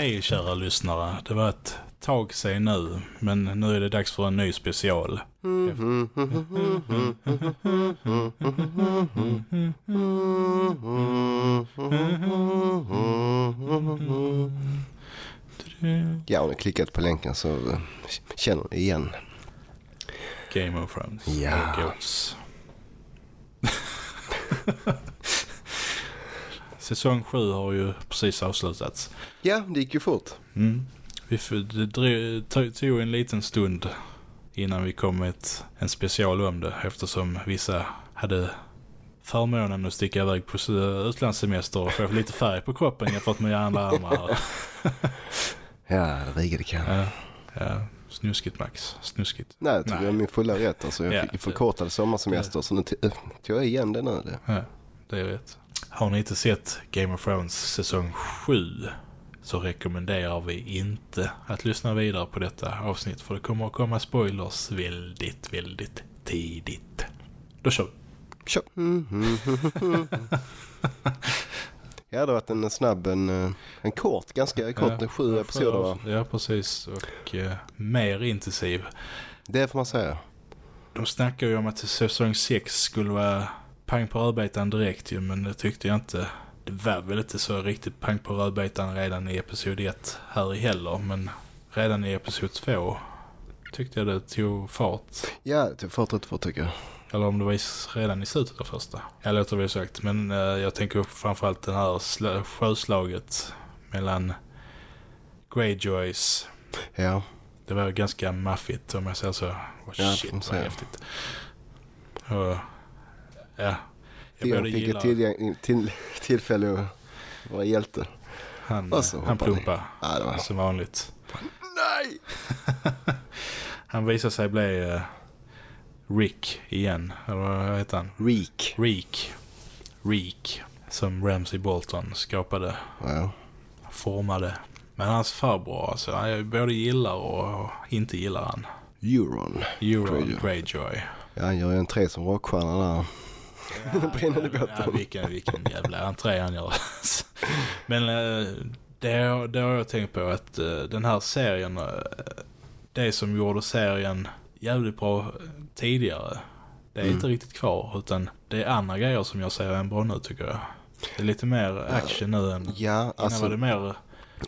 Hej kära lyssnare. Det var ett tag sedan nu, men nu är det dags för en ny special. Ja, hon har klickat på länken så eh, känner ni igen. Game of Thrones. Ja. Goats. Säsong 7 har ju precis avslutats. Ja, det gick ju fort. Mm. Vi det tog tog en liten stund innan vi kom med ett, en special om det eftersom vissa hade förmånen att sticka iväg på utlandssemester och få lite färg på kroppen jämfört med alla andra. Ja, det rigade kan. Ja, ja, snuskigt Max, snuskigt. Nej, jag det är min fulla rätt. Alltså, jag Ja, fick det- förkortad sommarsemester så nu tog jag igen det nu. Det. Ja, det är rätt. Har ni inte sett Game of Thrones säsong 7 så rekommenderar vi inte att lyssna vidare på detta avsnitt för det kommer att komma spoilers väldigt, väldigt tidigt. Då kör vi. Kör. Mm, mm. Ja, det har varit en snabb, en, eh, en kort, ganska kort, Ja, sju ja, episoder va? Ja, precis. Och eh, mer intensiv. Det får man säga. De snackar ju om att säsong 6 skulle vara pang på rödbetan direkt ju, men det tyckte jag inte. Det var väl inte så riktigt pang på rödbetan redan i episod 1 här i heller, men redan i episod 2 tyckte jag det tog fart. Ja, det tog fart rätt fort tycker jag. Eller om det var redan i slutet av första. Jag låter väl sagt, men eh, jag tänker framförallt den här sjöslaget mellan Greyjoys Ja, Det var ganska maffigt om jag säger så. Oh, Ja, shit man vad häftigt. Och, ja. Jag fick gillar ett tillgäng- till, tillfälle att vara hjälte. han, han pumpar Ja, var... som vanligt. Nej! Han visar sig bli eh, Rick igen. Eller vad heter han? Reek. Reek. Reek. Som Ramsey Bolton skapade. Ja. Formade. Men hans farbror alltså. Han både gillar och inte gillar han. Euron. Euron. Greyjoy. Ja, han gör ju en tre som rockstjärna där. Brinnande båten. Ja, vilken, vilken jävla entré han gör. Men eh, det, har- det har jag tänkt på att eh, den här serien, eh, det som gjorde serien jävligt bra tidigare, det är Mm. inte riktigt kvar utan det är andra grejer som gör serien bra nu tycker jag. Det är lite mer action nu än Ja, alltså var det mer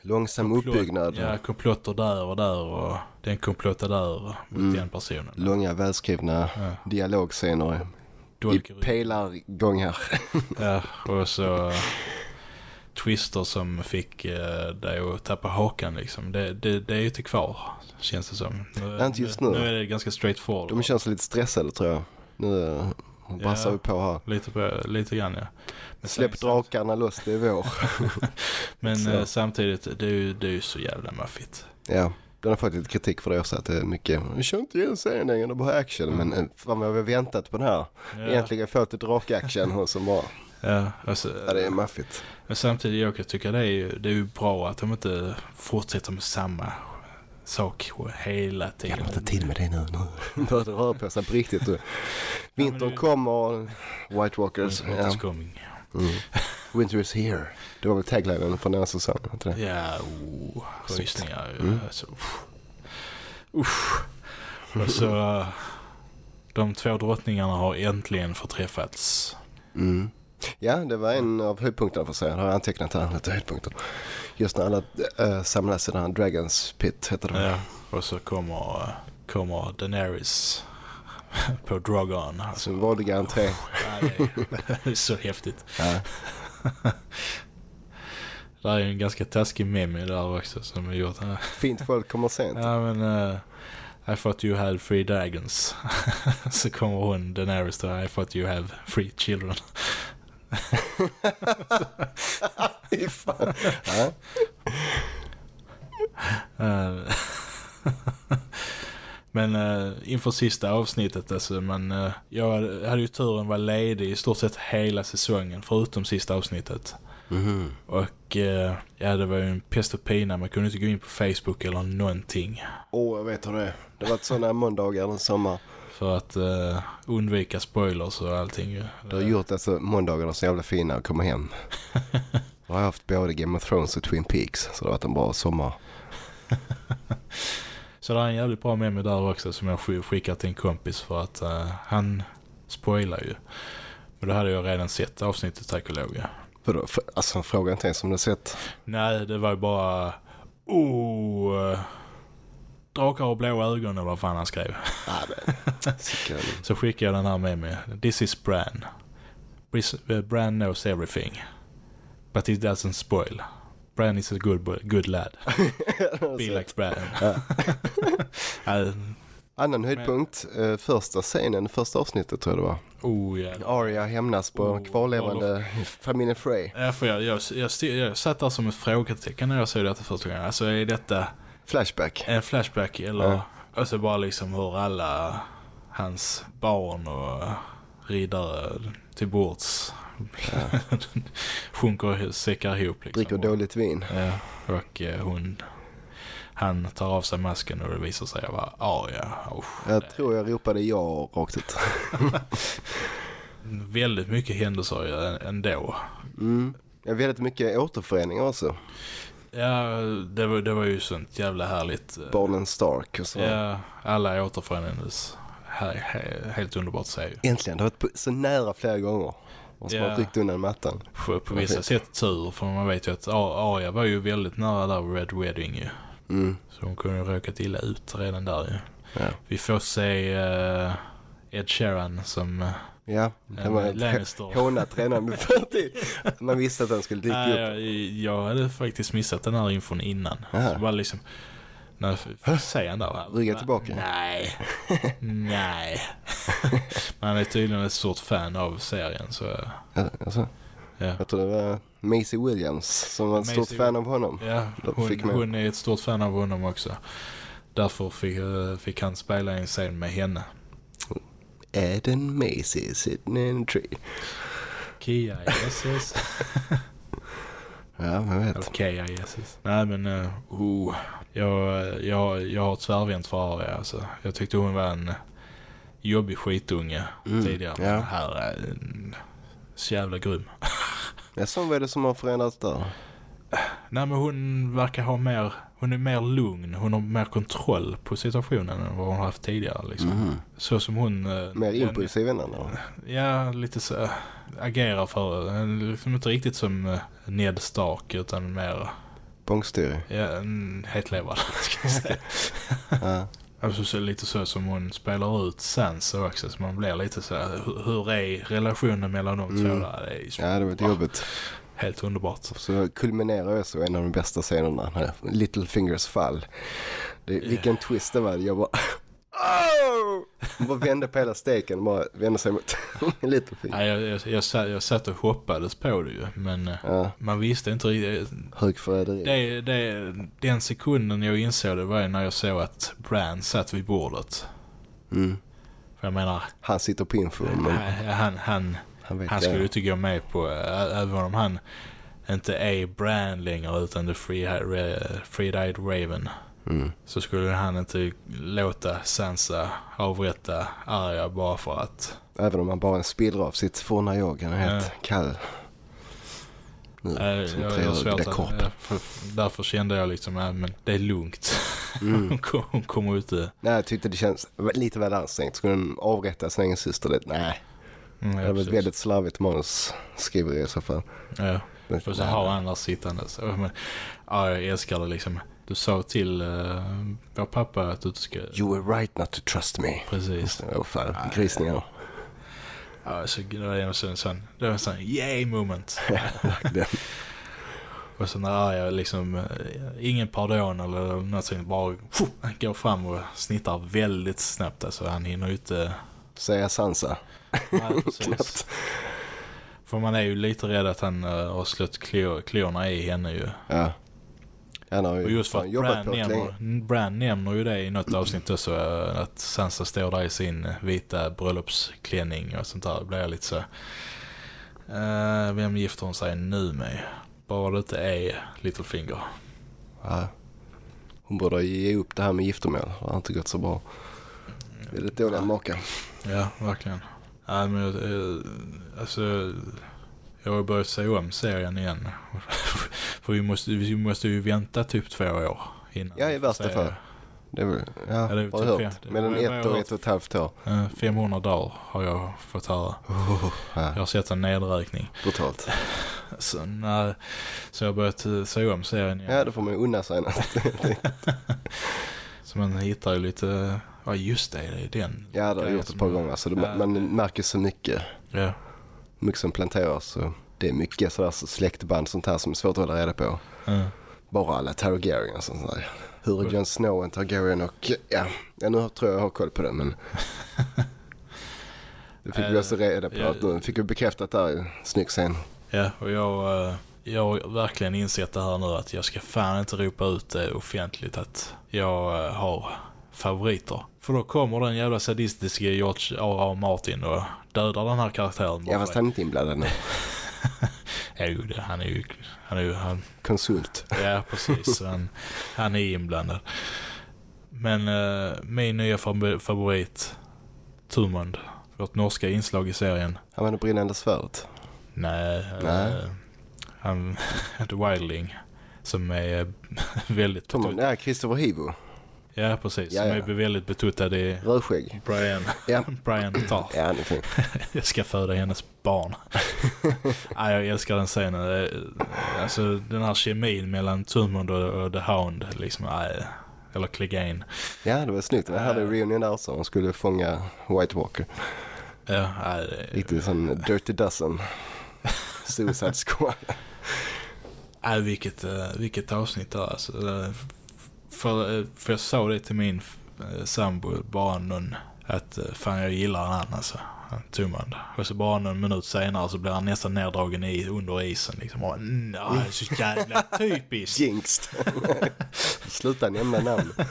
långsam komplott- uppbyggnad. Ja, komplotter där och där och den komplotten där mot Mm. den personen. Långa välskrivna Ja. dialogscener i Dolker- pelargångar. Ja, och så eh, twister som fick uh, dig att tappa hakan liksom. Det, det, det är ju inte kvar, känns det som. Nu, Inte just nu. Nu är det ganska straightforward. De känns lite stressade tror jag. Nu eh, brassar Ja. vi på här. Lite, på, lite grann, ja. Men, Släpp sam- drakarna loss, det är vår. men eh, samtidigt, det är ju det är ju så jävla maffigt. ja, den har fått lite kritik för det också. Att det är mycket, vi kör inte igen serien längre, det är bara action. Men eh, fan vad vi har väntat på den här. Ja, Egentligen få lite drakaction och så bara, ja, alltså, ja det är maffigt. Men samtidigt, jag kan tycka det är, ju, det är ju bra att de inte fortsätter med samma sak hela Jag tiden. hade inte tid med det nu. nu börjar det röra på sig på riktigt. Vintern det- kommer, White Walkers. What Ja. coming. Mm. Winter is here. Det var väl taglinen för den här säsongen, inte det? Ja, oh, rysningar. Mm. Alltså, uff. Uff. Och så eh, de två drottningarna har äntligen förträffats. Mm. Ja, det var en av höjdpunkterna för säga. Det har jag antecknat här, lite höjdpunkter. Just när alla äh, samlas i den här Dragons Pit, heter det. Ja, och så kommer, kommer Daenerys på Drogon. Alltså, Som vanliga entré. ja, det är så häftigt. Ja. Det är ju en ganska taskig meme där också som är gjort. Fint folk kommer sent. Ja men uh, I thought you had three dragons. så kommer hon Daenerys då. I thought you have three children. Fy Eh, men uh, inför sista avsnittet alltså, men uh, jag hade ju turen vara ledig i stort sett hela säsongen förutom sista avsnittet. Mhm. Och uh, ja, det var ju en pest och pina. Man kunde inte gå in på Facebook eller någonting. Åh, jag vet hur det är. Det varit sådana måndagar den sommar. För att uh, undvika spoilers och allting. Du har gjort alltså måndagarna så jävla fina att komma hem. Jag har haft både Game of Thrones och Twin Peaks så det har varit en bra sommar. Så det är en jävligt bra meme där också som jag sk- skickar till en kompis för att eh, han spoilar ju. Men då hade jag redan sett avsnittet tack och lov. Ja. Vadå? Alltså fråga inte ens om du sett. Nej, det var ju bara... Oh... eh, Drakar och blå ögon eller vad fan han skrev. Så skickade jag den här med mig. This is Bran. Eh, Bran knows everything. But it doesn't spoil. Bran is a good, boy, good lad. Be like Bran. Annan höjdpunkt, eh, första scenen, första avsnittet tror jag det var. oh, ja. Arya hämnas på Oh, kvarlevande familjen Frey. Ja, för jag, jag, jag, jag satt där som ett frågetecken när jag såg detta första gången. Alltså är detta Flashback. en flashback eller? Ja. Alltså bara liksom hur alla hans barn och riddare till bords sjunker och säckar ihop liksom. Dricker dåligt vin. Ja, och eh, hon han tar av sig masken och det visar sig vara Arya. Oh, Jag tror jag ropade ja rakt ut. väldigt mycket händelser ändå. Mm. Jag väldigt mycket återföreningar också. Ja, det var, det var ju sånt jävla härligt. eh, Barnen Stark och så. Ja, alla återförenades. He, he, helt underbart att se. Äntligen, det har varit så nära flera gånger. Och Ja. bara ryckt undan mattan. På, vissa fint. sätt tur, för man vet ju att Arya var ju väldigt nära där Red Wedding ju. Mm. Så hon kunde ju råkat illa ut redan där ju. Ja. Vi får se eh, Ed Sheeran som eh, Ja, det en var ett hånat redan med förtid. Man visste att den skulle dyka upp. jag, jag hade faktiskt missat den här infon innan. Aha. Så bara liksom, f- ser han där. Rygga tillbaka. Nej, nej. Men han är tydligen ett stort fan av serien så Ja, alltså, ja. jag tror det var Maisie Williams som var ett stort Maisie fan av honom. Ja, Då hon, hon är ett stort fan av honom också. Därför fick, eh, fick han spela en scen med henne. Ed and Maisie sitting in a tree. Kia Jesus. Ja, Eller vet. Kia Jesus. Nej men, uh, oh, jag, jag, jag har ett tvärvänt för Arya alltså. Jag tyckte hon var en jobbig skitunge Mm, tidigare. ja. Här är en så jävla grym. Ja, så vad är det som har förändrats där? Nej men hon verkar ha mer, hon är mer lugn. Hon har mer kontroll på situationen än vad hon har haft tidigare liksom. Mhm. Så som hon... eh, Mer impulsiv än andra. Ja, lite så. Agerar för, eh, liksom inte riktigt som eh, Ned Stark utan mer, Bångstyrig. ja, en hetlevrad ska jag säga. Ja. Alltså så, lite så som hon spelar ut Sansa också, så man blir lite så här, hur, hur är relationen mellan de Mm. två där? Det är ja, det var jobbigt. Helt underbart. Så kulminerar jag så en av de bästa scenerna. här Little Fingers fall. Det, vilken twist det var. Jag bara... Oh! Hon bara vände på hela steken och bara vände sig mot Little Finger. Nej, jag, jag, jag, satt, jag satt och hoppades på det ju, men eh, Ja, man visste inte riktigt. högförräderi. Det, det, den sekunden jag insåg det var när jag såg att Bran satt vid bordet. Mm. För jag menar, Han sitter på info men han, han, Han det. skulle inte gå med på, även om han inte är Bran längre utan The Free- Free-Eyed Raven. Mm. Så skulle han inte låta Sansa avrätta Arya bara för att... Även om han bara är en spillra av sitt forna jag. Han är helt Ja. kall. Nu, Äh, som jag, jag svårt att, korp. för, därför kände jag liksom, ja, men det är lugnt. Mm. hon, kom, hon kommer inte... Nej, jag tyckte det känns lite väl ansträngt. Skulle hon avrätta sin egen syster? Det, nej, Mm, det ja, ett precis. väldigt slarvigt manusskriveri i så fall. ja. Och så har han där sittande. Så, men, ja, jag älskar det liksom. Du sa till uh, vår pappa att du ska... You were right not to trust me. Precis. Åh fan, grisningar. Ja, så det var en sån, sån, det var en sån yay moment. Och så när Arya liksom, eh, ingen pardon eller någonting, bara han går fram och snittar väldigt snabbt. Alltså han hinner ju inte... Säga Sansa. Nej, precis. För man är ju lite rädd att han uh, har slött klor, klorna i henne ju. Ja. Han har ju Och just för att Bran nämner, ju det i något avsnitt också, eh, att Sansa står där i sin vita bröllopsklänning och sånt där. Blir lite så... eh, vem gifter hon sig nu med? Bara det inte är Littlefinger. Ja. Hon borde ge upp det här med giftermål. Det har inte gått så bra. Väldigt dåliga makar. Ja, verkligen. Ja, men, eh, alltså, Jag har börjat se om serien igen. För vi måste, vi måste ju vänta typ två år innan. Ja, i värsta fall. Det är väl, ja, Ja, det är har typ hört. Mellan ett jag och ett och ett halvt år. Eh, 500 dagar har jag fått höra. Oh, ja, Jag har sett en nedräkning. brutalt. Så, när, så jag har börjat eh, se om serien igen. Ja, då får man ju unna sig. Så man hittar ju lite, ja just det, det är den. Ja, det har jag gjort ett par gånger. Så det, Ja, man märker så mycket. Ja, Mycket som planteras. Så det är mycket sådär så släktband sånt här som är svårt att hålla reda på. ja. Bara alla Targaryen och sånt där. Hur är Jon Snow en Targaryen och ja, ja, nu tror jag jag har koll på det men. Det fick vi också reda på. ja. Nu fick vi bekräftat där snygg scen. ja och jag, eh, jag har verkligen insett det här nu att jag ska fan inte ropa ut det offentligt att jag eh, har favoriter. För då kommer den jävla sadistiska George R.R. Martin och dödar den här karaktären. Ja fast han är inte inblandad nu. Ja, jo, det- han är ju, han är ju, han, Konsult. Ja, precis. Han, han är inblandad. Men eh, min nya favorit, Turmund, vårt norska inslag i serien. Han var det brinnande svärdet. Nej, Nej. eh, han, The Wildling, som är eh, väldigt betuttad. nej, Christopher Hivo. Ja, precis. Ja, Som ja. är väldigt betuttad i Rödskägg. Brian, Ja. Brian Tarth. Ja, han är. Jag ska föda hennes barn. ja, jag älskar den scenen. Eh, Alltså den här kemin mellan Turmund och, och The Hound. Liksom, nej, eller Clegane. Ja, det var snyggt. Jag hade reunion där också. De skulle fånga White Walker. Ja, nej, det- Riktigt sån Dirty Dozen. Suicide Squad. nej, vilket, eh, vilket avsnitt där alltså. För, eh, för jag sa det till min eh, sambo bara någon, att eh, fan jag gillar han alltså. han Turmund. Och så bara någon minut senare så blir han nästan neddragen i, under isen liksom. Och, är så jävla typiskt. Jinxed. Sluta nämna namn.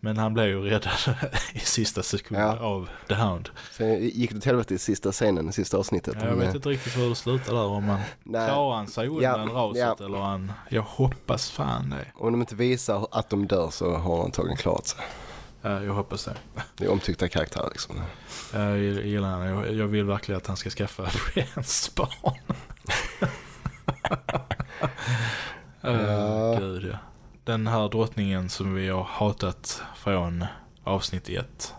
Men han blev ju räddad i sista sekunden Ja. av The Hound. Sen gick det till helvete i sista scenen, i sista avsnittet. Jag Men, vet eh, inte riktigt hur det slutar där. Om man nej, klarar han sig Ja, undan raset ja. eller han... Jag hoppas fan det. om de inte visar att de dör så har de antagligen klarat sig. Ja, jag hoppas det. Det är omtyckta karaktärer liksom. Jag gillar han. Jag, jag vill verkligen att han ska skaffa Brians barn. Ja. uh, Gud ja. Den här drottningen som vi har hatat från avsnitt ett,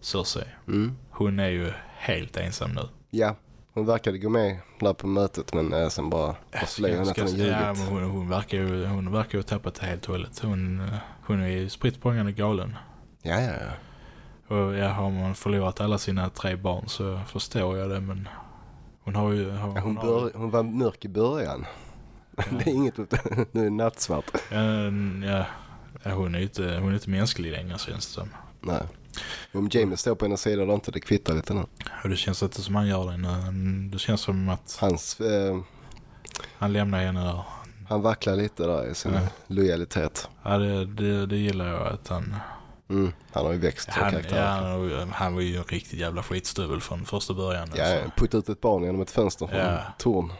Cersei. Mm. Hon är ju helt ensam nu. Ja, hon verkade gå med där på mötet men eh, sen bara avslöjade hon att hon har ja, ljugit. men hon, hon, verkar ju, hon verkar ju ha tappat det helt och hållet. Hon, eh, hon är ju spritt galen. Ja, ja, ja. Och ja, har man förlorat alla sina tre barn så förstår jag det men hon har ju... Har, Ja, hon, har, bör, hon var mörk i början. Det är inget, nu är det nattsvart. ja, ja, hon är ju inte, hon är inte mänsklig längre känns det som. Nej. Om Jamie står på hennes sida eller inte, det kvittar lite nu. Och det känns inte som han gör det nu. Det känns som att Hans, eh, han lämnar henne där. han vacklar lite där i sin Ja. lojalitet. Ja, det, det, det gillar jag att han... Mm, han har ju växt Han, karaktär. ja, han, han var ju en riktigt jävla skitstövel från första början. Ja, alltså. putta ut ett barn genom ett fönster från Ja. torn.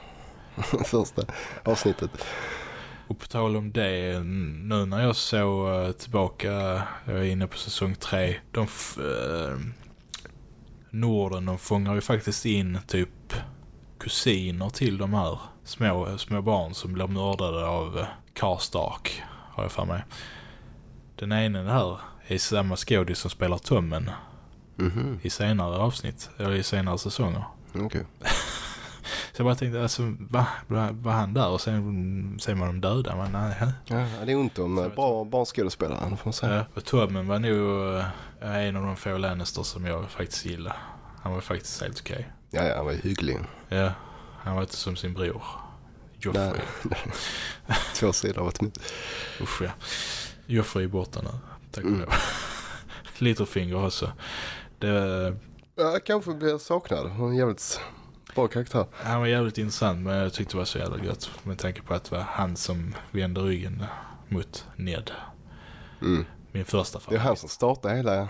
Första avsnittet. Och på tal om det, nu när jag såg eh, tillbaka, jag är inne på säsong tre, de eh, Norden, de fångar ju faktiskt in typ kusiner till de här små, små barn som blir mördade av eh, Karstark, har jag för mig. Den ena här är samma skådis som spelar Tommen Mhm, i senare avsnitt, eller i senare säsonger. okej. Så jag bara tänkte, alltså, va? Var, han där och sen ser man dem döda? Men nej? Ja, det är ont om eh, bra barnskådespelare, får man säga. Ja, och Tommen var nog eh, en av de få Lannister som jag faktiskt gillar. Han var faktiskt helt okej. Ja, ja, han var hygglig. Ja, han var inte som sin bror. Joffrey. Nej. Två sidor av ett mynt. Usch ja. Joffrey är borta nu. Tack och Mm. lov. Littlefinger också. Det, Ja, kanske blir saknad. Han är jävligt bra karaktär. han var jävligt intressant men jag tyckte det var så jävla gött. Med tanke på att det var han som vände ryggen mot Ned. Mm. Min första Det är favorit. han som startar hela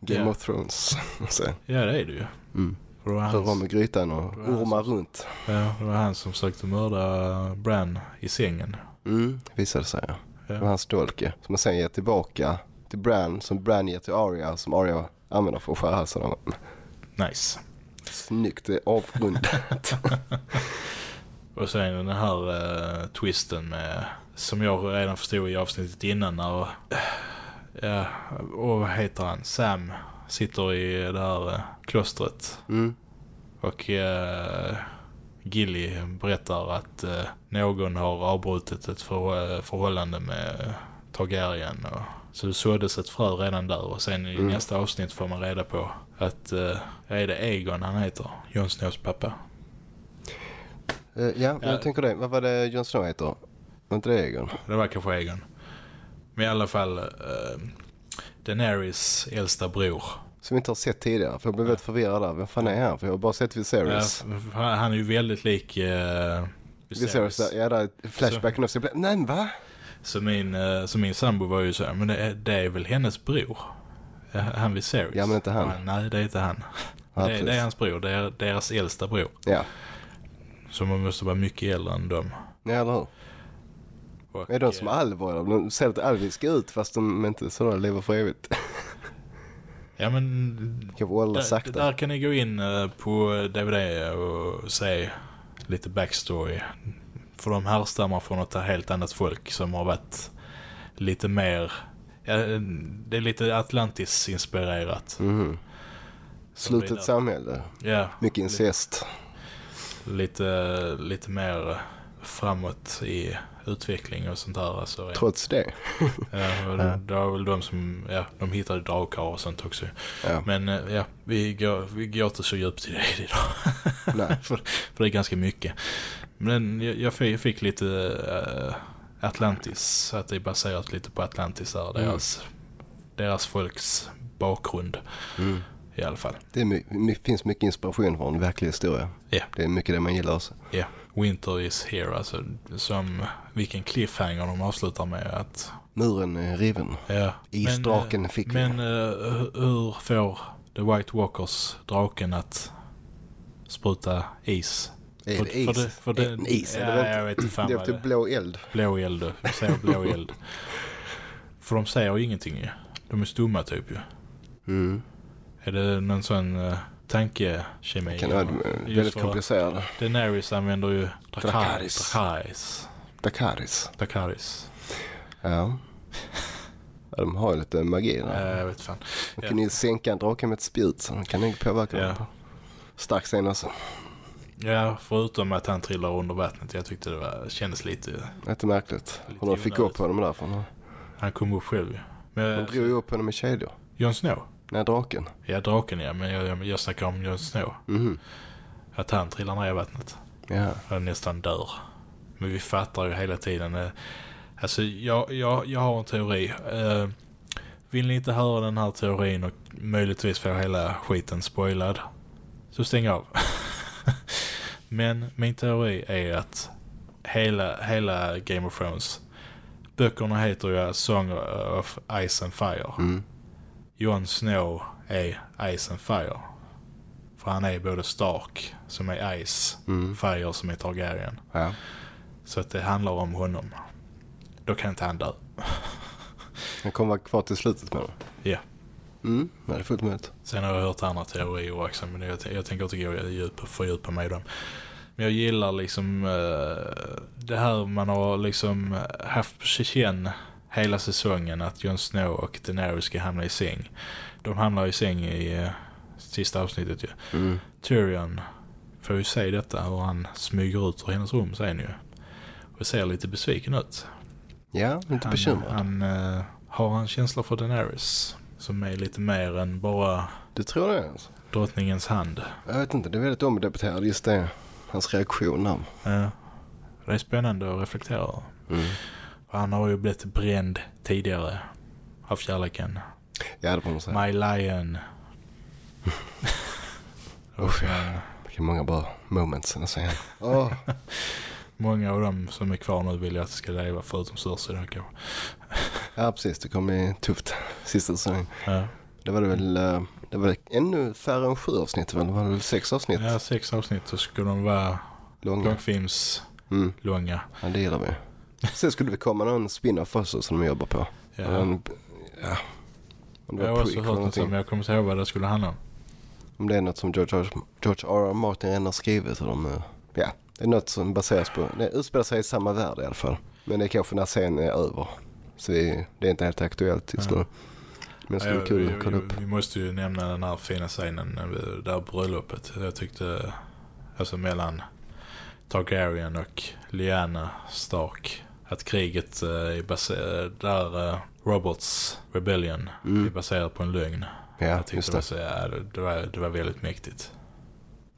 Game Ja. of Thrones. Ja det är det ju. mm. Det var Rör om i grytan och han ormar runt. ja, det var han som försökte mörda Bran i sängen. Mm, visade sig ja. Det var hans dolke som man sen ger tillbaka till Bran, som Bran ger till Arya, som Arya använder för att skära halsen av honom. Nice. Snyggt, det är avrundat. Och sen den här uh, twisten med, som jag redan förstod i avsnittet innan när, uh, ja, och vad heter han? Sam sitter i det här uh, klostret. Mm. Och uh, Gilly berättar att uh, någon har avbrutit ett för, förhållande med Targaryen. Och, så det såddes ett frö redan där och sen i Mm. nästa avsnitt får man reda på att uh, är det Egon han heter? Jon Snows pappa. Eh, ja, jag tänker det. Vad var det Jon Snow heter? Var inte det Egon? Det var kanske Egon. Men i alla fall uh, Daenerys äldsta bror. Som vi inte har sett tidigare. För jag blev väldigt förvirrad där. Vem fan är han? För jag har bara sett Viserys. Ja, han är ju väldigt lik uh, Viserys, där- ja där är flashbacken blev, nej va? Så min, eh, så min sambo var ju så här, men det är, det är väl hennes bror? Han Viserys? Ja, men inte han. nej, det är inte han. Ja, det, det är hans bror, det är deras äldsta bror. Ja, Så man måste vara mycket äldre än dem. ja eller hur? Och, Är de som eh, alver? eller? De ser lite alviska ut fast de inte sådär lever för evigt. Ja men... Kanske åldras Där, sakta. där kan ni gå in eh, på DVD och se lite backstory. För de härstammar från ett helt annat folk som har varit lite mer... Ja, det är lite Atlantis-inspirerat. Mhm. Slutet samhälle. Ja, Mycket incest. lite, lite mer framåt i utveckling och sånt där. Alltså. Trots det. Ja, och det, det var väl de som, ja, de hittade drakar och sånt också. Ja. Men eh, ja, vi går, vi går inte så djupt i det idag. Nej. för, för det är ganska mycket. Men jag, jag fick, fick lite eh, Atlantis, att det är baserat lite på Atlantis där, Mm. deras, deras folks bakgrund Mm. i alla fall. Det my- finns mycket inspiration från verklig historia. Ja. Det är mycket det man gillar också. Ja, Winter is here, alltså som vilken cliffhanger de avslutar med att Muren är riven. ja. Isdraken men, fick eh, vi. Men hu- hur får The White Walkers draken att spruta is? Är För- det för is? det- för det- En is? ja, det jag vet inte fan Det är typ det- blå eld. Blå eld, vi säger blå eld. För de säger ju ingenting ju. De är stumma typ ju. Mm. Är det någon sån uh, tankekemi? Kan vara väldigt för- komplicerade. Daenerys använder ju Dracarys. Dracarys. Dracarys. Dakaris. Dracarys. Ja. ja. De har ju lite magi där. Ja, jag vet fan. De ja. kan ju sänka en drake med ett spjut så de kan nog påverka Ja. dem. på- Stark scen alltså. Ja, förutom att han trillar under vattnet. Jag tyckte det var, kändes lite... Lite märkligt. Lite Och de fick upp honom där. För Han kom upp själv. Men, de drog ju upp honom i kedjor. Jon Snow? Nej, draken. Ja, draken ja. Men jag, jag, jag snackar om Jon Snow. Mhm. Att han trillar ner i vattnet. Ja. Han nästan dör. Men vi fattar ju hela tiden. eh, Alltså, jag, jag, jag har en teori. Eh, vill ni inte höra den här teorin och möjligtvis få hela skiten spoilad? Så stäng av. Men min teori är att hela, hela Game of Thrones böckerna heter ju Song of Ice and Fire. Mm. Jon Snow är Ice and Fire. För han är både Stark som är Ice, Mm. Fire som är Targaryen. Ja. Så att det handlar om honom. Då kan inte han dö. Han kommer vara kvar till slutet med dem. Ja. Mm. Ja, det är fullt möjligt. Sen har jag hört andra teorier också men jag, jag tänker inte gå djup, fördjupa mig i dem. Men jag gillar liksom eh, det här man har liksom haft på känn hela säsongen att Jon Snow och Daenerys ska hamna i säng. De hamnar i säng i eh, sista avsnittet ju. Mm. Tyrion får ju se detta hur han smyger ut ur hennes rum sen ju. Och ser lite besviken ut. Ja, lite bekymrad. Han, han eh, har en känsla för Daenerys som är lite mer än bara Du tror det? Alltså? drottningens hand. Jag vet inte, det är väldigt omdebatterat just det. Hans reaktion där. Ja. Det är spännande att reflektera över. Mm. Han har ju blivit bränd tidigare av kärleken. Ja, det får man säga. My Lion. och sen, Vilka många bra moments den scenen. Åh, många av dem som är kvar nu vill jag att ska leva förutom Cersei. Ja, precis. Det kommer bli tufft sista säsongen. Ja. Det var det väl, eh, det var ännu färre än sju avsnitt väl? Det var väl sex avsnitt ja, sex avsnitt så skulle de vara långa. långfilms Mm. långa. Ja, det gillar vi. Sen skulle det komma någon spin-off också som de jobbar på. Ja. En, ja. Om det Jag har också hört något som någonting. jag kommer inte ihåg vad det skulle handla om. Om det är något som George R. George R. R. Martin redan har skrivit. De, eh, ja, det är något som baseras på, det utspelar sig i samma värld i alla fall. Men det är kanske när serien är över. Så det, det är inte helt aktuellt just Ja. nu. Men det skulle vara kul att kolla upp. Vi, vi måste ju nämna den här fina scenen, eh, det där bröllopet. Jag tyckte, alltså mellan Targaryen och Lyanna Stark, att kriget eh, är baserat, där eh, Roberts Rebellion är Mm. baserat på en lögn. Ja, jag tyckte det var, så, ja, det, var, det var väldigt mäktigt.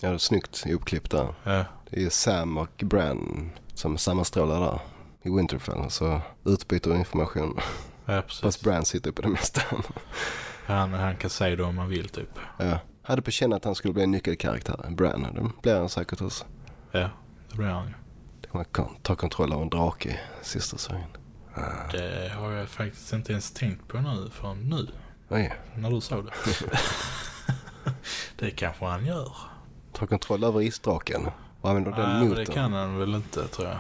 Ja, det är snyggt ihopklippt där. Ja, Det är Sam och Bran som sammanstrålar där i Winterfell. Så utbyter information. ja precis. Fast Bran sitter på det mesta. Han, han kan säga det om han vill typ. ja. Hade på känn att han skulle bli en nyckelkaraktär. Bran, det blir han säkert också. Ja, det blir han ju. Det kommer kon- ta kontroll av en drake i sista serien. Ah. Det har jag faktiskt inte ens tänkt på nu förrän nu, Oj, när du sa det. det kanske han gör. ta kontroll över isdraken och använder Nej, den men mot det kan han väl inte tror jag.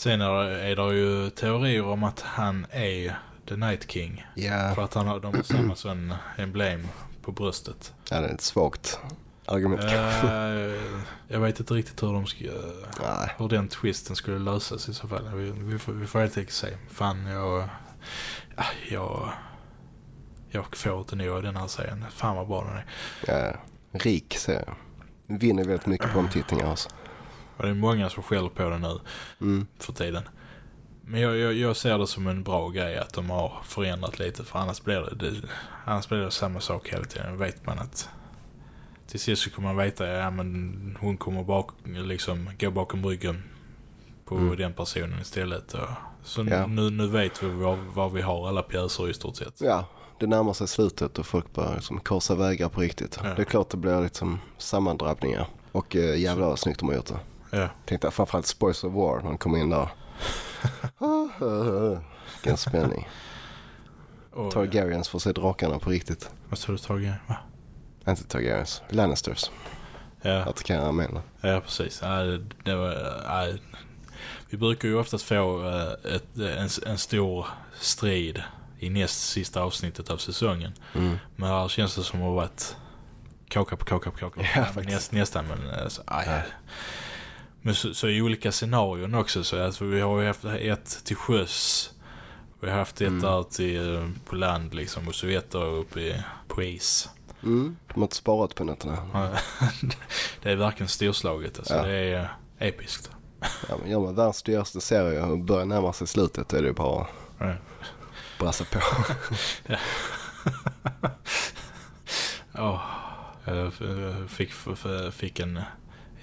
Sen är det, är det ju teorier om att han är The Night King. Ja, För att han har, de har samma sån emblem på bröstet. ja, det är ett svagt argument. Eh, jag vet inte riktigt hur de ska... Nej, Hur den twisten skulle lösas i så fall. Vi, vi, får, vi får helt enkelt se. Fan, jag... Jag... Jag får inte nog av den här serien. Fan vad bra den är. ja, rik ser jag. Vinner väldigt mycket på omtittningar alltså. Och det är många som skäller på den nu Mm. för tiden. Men jag, jag, jag ser det som en bra grej att de har förändrat lite. För annars blir det, det, annars blir det samma sak hela tiden. vet man att till sist så kommer man veta ja, men hon kommer bak, liksom, gå bakom ryggen på Mm. den personen istället. Och, så Ja. nu, nu vet vi var, var vi har alla pjäser i stort sett. Ja, det närmar sig slutet och folk börjar liksom korsa vägar på riktigt. Ja. Det är klart det blir liksom sammandrabbningar. Och eh, jävlar vad snyggt de har gjort det. Ja, Tänkte framförallt Spoils of War när han kom in där. Vilken spänning. och, Targaryens får se drakarna på riktigt. Vad sa du Tage? Va? Inte Targaryens, Lannisters. Ja, Attackerar armén. ja precis. Ja, det, var, ja, vi brukar ju oftast få eh, ett, en, en stor strid i näst sista avsnittet av säsongen. Mm. Men här känns det som att ha varit kaka på kaka på kaka. Ja. Näst, nästan men alltså, aj, Ja. Men så, så i olika scenarion också. Så alltså, vi har ju haft ett till sjöss. Vi har haft ett Mm. där till, eh, på land liksom. Och så ett där uppe i, på is. Mm. De har inte sparat på nätterna. Det är verkligen storslaget. Alltså. Ja. Det är eh, episkt. Ja, men gör man världens dyraste serie och börjar närma sig slutet då är det ju bara Ja. att brassa på. Ja, jag fick, fick en,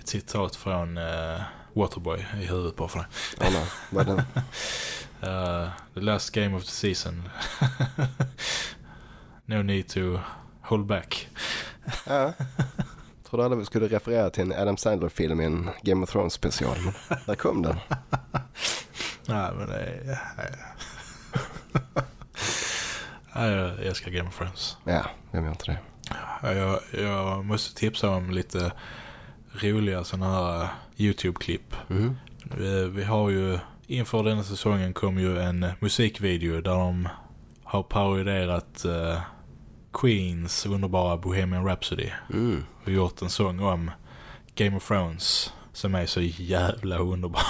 ett citat från eh, Waterboy i huvudet bara för det. Ja, nej, vad är det? Uh, the last game of the season. no need to hold back. Ja. Trodde aldrig vi skulle referera till en Adam Sandler-film i en Game of Thrones special. Men där kom den. Nej, men det är... Jag älskar Game of Thrones. Ja, vem gör inte det? Ja, Jag, jag måste tipsa om lite roliga sådana här YouTube-klipp. Mm. Vi, vi har ju, inför denna säsongen kom ju en musikvideo där de har paroderat eh, Queens underbara Bohemian Rhapsody. Mm. Och gjort en sång om Game of Thrones som är så jävla underbar.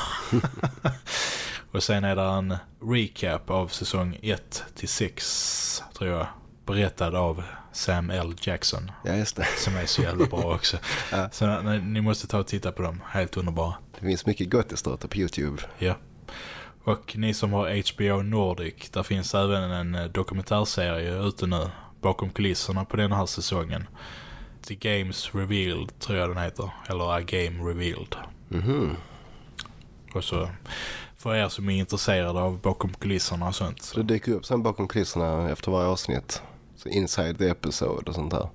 och sen är det en recap av säsong 1 till 6 tror jag. Berättad av Sam L. Jackson. Ja, just det. Som är så jävla bra också. Ja. Så ni, ni måste ta och titta på dem. Helt underbara. Det finns mycket gott att starta på YouTube. Ja. Och ni som har HBO Nordic, där finns även en eh, dokumentärserie ute nu bakom kulisserna på den här säsongen. The Games Revealed tror jag den heter. Eller A Game Revealed. Mhm. Och så för er som är intresserade av bakom kulisserna och sånt. Så det dyker upp sen bakom kulisserna efter varje avsnitt. Så inside the episode och sånt där.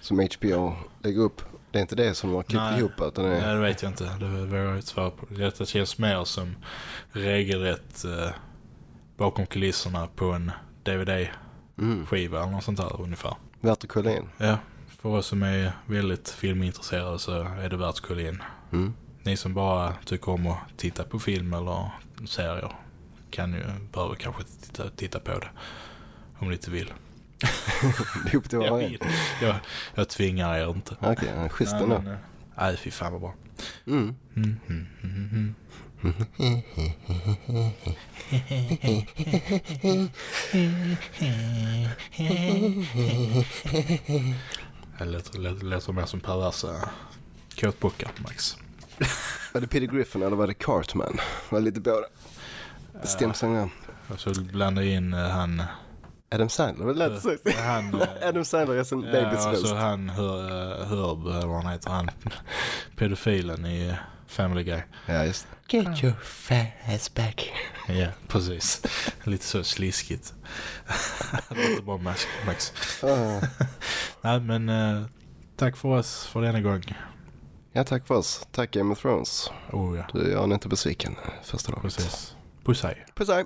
Som HBO lägger upp. Det är inte det som de har klippt ihop utan det Nej, det vet jag inte. Det vågar jag svara på. Detta känns mer som regelrätt eh, bakom kulisserna på en DVD-skiva Mm. eller något sånt där ungefär. Värt att kolla in. Ja, för oss som är väldigt filmintresserade så är det värt att kolla in. Mm. Ni som bara tycker om att titta på film eller serier kan ju, behöver kanske titta, titta på det. Om ni inte vill. Det är upp till var Jag, jag, jag tvingar er inte. Okej, okay, schysst ändå. Nej, fy fan vad bra. Mm. Mm, mm, mm, mm. Det låter, låter, låter mer som perversa kåtbockar, Max. Var det Peter Griffin eller var det Cartman? Var det lite båda? Sig nu. Och så blanda in eh, han... Adam Sandler, vad lät det så? han eh, Adam Sandler är som babys ja, röst. alltså han Hör- Herb, eller vad han heter, han pedofilen i Family Guy. Ja, just det. Get your fat ass back. Ja, precis. Lite så sliskigt. Det låter bra Max. Max. Ah. Nej men eh, tack för oss för denna gång. Ja, tack för oss. Tack Game of Thrones. Oh ja, Du gör inte besviken första dagen. precis. Puss hej. Puss hej.